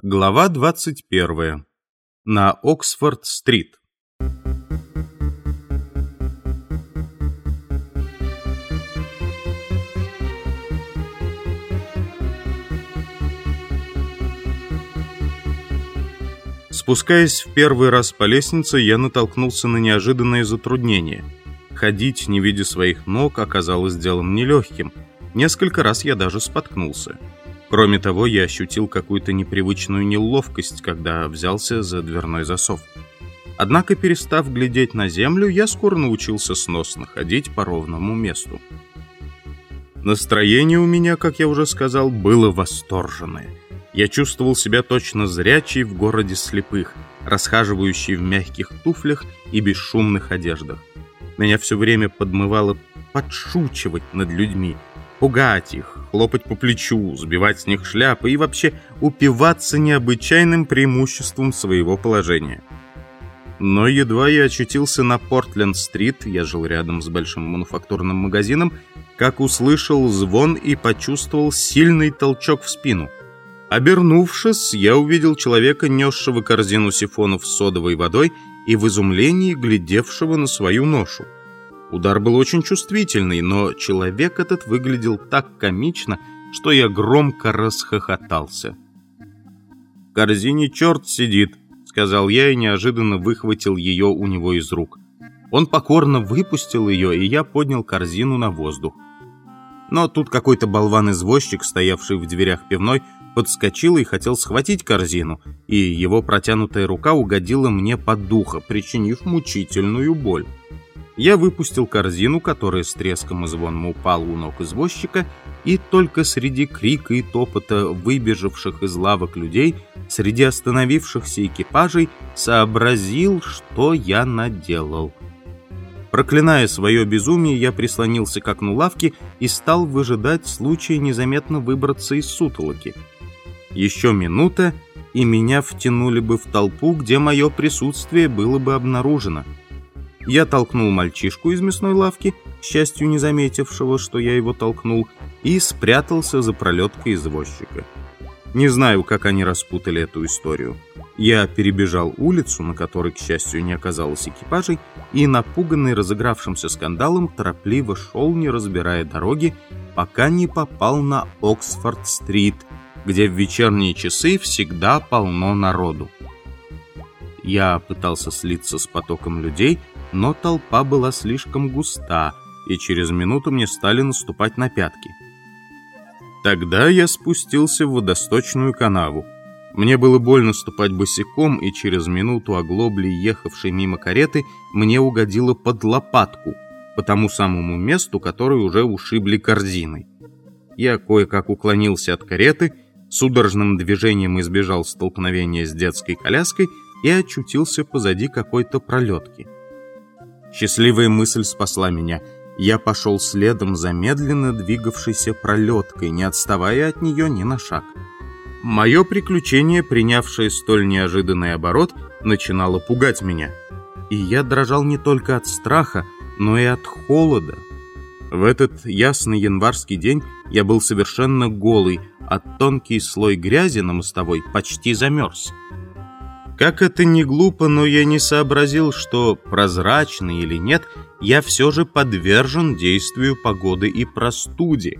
Глава 21. На Оксфорд-стрит. Спускаясь в первый раз по лестнице, я натолкнулся на неожиданное затруднение. Ходить, не видя своих ног, оказалось делом нелегким. Несколько раз я даже споткнулся. Кроме того, я ощутил какую-то непривычную неловкость, когда взялся за дверной засов. Однако, перестав глядеть на землю, я скоро научился сносно ходить по ровному месту. Настроение у меня, как я уже сказал, было восторженное. Я чувствовал себя точно зрячий в городе слепых, расхаживающий в мягких туфлях и бесшумных одеждах. Меня все время подмывало подшучивать над людьми, пугать их, хлопать по плечу, сбивать с них шляпы и вообще упиваться необычайным преимуществом своего положения. Но едва я очутился на Портленд-стрит, я жил рядом с большим мануфактурным магазином, как услышал звон и почувствовал сильный толчок в спину. Обернувшись, я увидел человека, несшего корзину сифонов с содовой водой и в изумлении глядевшего на свою ношу. Удар был очень чувствительный, но человек этот выглядел так комично, что я громко расхохотался. «В корзине черт сидит», — сказал я и неожиданно выхватил ее у него из рук. Он покорно выпустил ее, и я поднял корзину на воздух. Но тут какой-то болван-извозчик, стоявший в дверях пивной, подскочил и хотел схватить корзину, и его протянутая рука угодила мне под духо, причинив мучительную боль. Я выпустил корзину, которая с треском и звоном упала у ног извозчика, и только среди крика и топота выбежавших из лавок людей, среди остановившихся экипажей, сообразил, что я наделал. Проклиная свое безумие, я прислонился к окну лавки и стал выжидать случая незаметно выбраться из сутолоки. Еще минута, и меня втянули бы в толпу, где мое присутствие было бы обнаружено. Я толкнул мальчишку из мясной лавки, к счастью не заметившего, что я его толкнул, и спрятался за пролеткой извозчика. Не знаю, как они распутали эту историю. Я перебежал улицу, на которой, к счастью, не оказалось экипажей, и, напуганный разыгравшимся скандалом, торопливо шел, не разбирая дороги, пока не попал на Оксфорд-стрит, где в вечерние часы всегда полно народу. Я пытался слиться с потоком людей, но толпа была слишком густа, и через минуту мне стали наступать на пятки. Тогда я спустился в водосточную канаву. Мне было больно ступать босиком, и через минуту оглобли, ехавшей мимо кареты, мне угодило под лопатку, по тому самому месту, которое уже ушибли корзиной. Я кое-как уклонился от кареты, судорожным движением избежал столкновения с детской коляской и очутился позади какой-то пролетки. Счастливая мысль спасла меня. Я пошел следом за медленно двигавшейся пролеткой, не отставая от нее ни на шаг. Мое приключение, принявшее столь неожиданный оборот, начинало пугать меня. И я дрожал не только от страха, но и от холода. В этот ясный январский день я был совершенно голый, а тонкий слой грязи на мостовой почти замерз. Как это не глупо, но я не сообразил, что, прозрачный или нет, я все же подвержен действию погоды и простуде.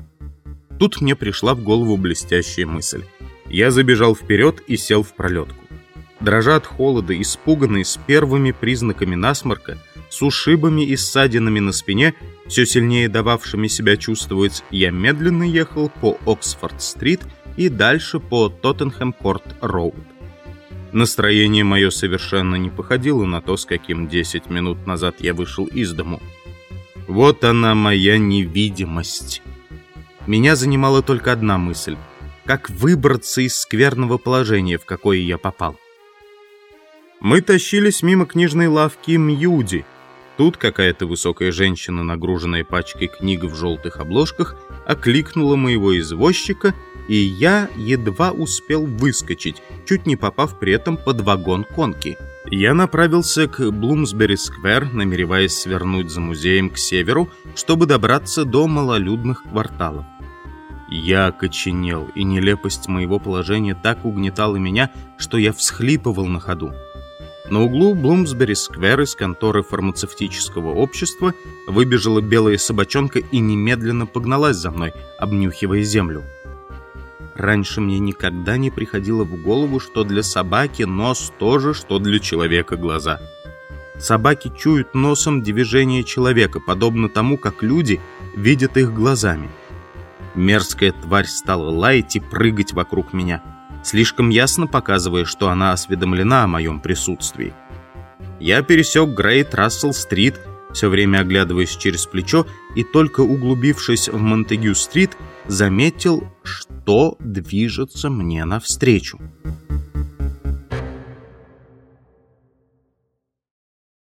Тут мне пришла в голову блестящая мысль. Я забежал вперед и сел в пролетку. Дрожа от холода, испуганный с первыми признаками насморка, с ушибами и ссадинами на спине, все сильнее дававшими себя чувствовать, я медленно ехал по Оксфорд-стрит и дальше по Тоттенхэм-Корт-Роуд. Настроение мое совершенно не походило на то, с каким 10 минут назад я вышел из дому. Вот она моя невидимость. Меня занимала только одна мысль. Как выбраться из скверного положения, в какое я попал? Мы тащились мимо книжной лавки Мьюди. Тут какая-то высокая женщина, нагруженная пачкой книг в желтых обложках, окликнула моего извозчика — и я едва успел выскочить, чуть не попав при этом под вагон конки. Я направился к Блумсбери-сквер, намереваясь свернуть за музеем к северу, чтобы добраться до малолюдных кварталов. Я окоченел, и нелепость моего положения так угнетала меня, что я всхлипывал на ходу. На углу Блумсбери-сквер из конторы фармацевтического общества выбежала белая собачонка и немедленно погналась за мной, обнюхивая землю. Раньше мне никогда не приходило в голову, что для собаки нос тоже, что для человека глаза. Собаки чуют носом движение человека, подобно тому, как люди видят их глазами. Мерзкая тварь стала лаять и прыгать вокруг меня, слишком ясно показывая, что она осведомлена о моем присутствии. Я пересек Грейт Рассел-стрит, все время оглядываясь через плечо, и только углубившись в Монтегю-стрит, заметил, что движется мне навстречу.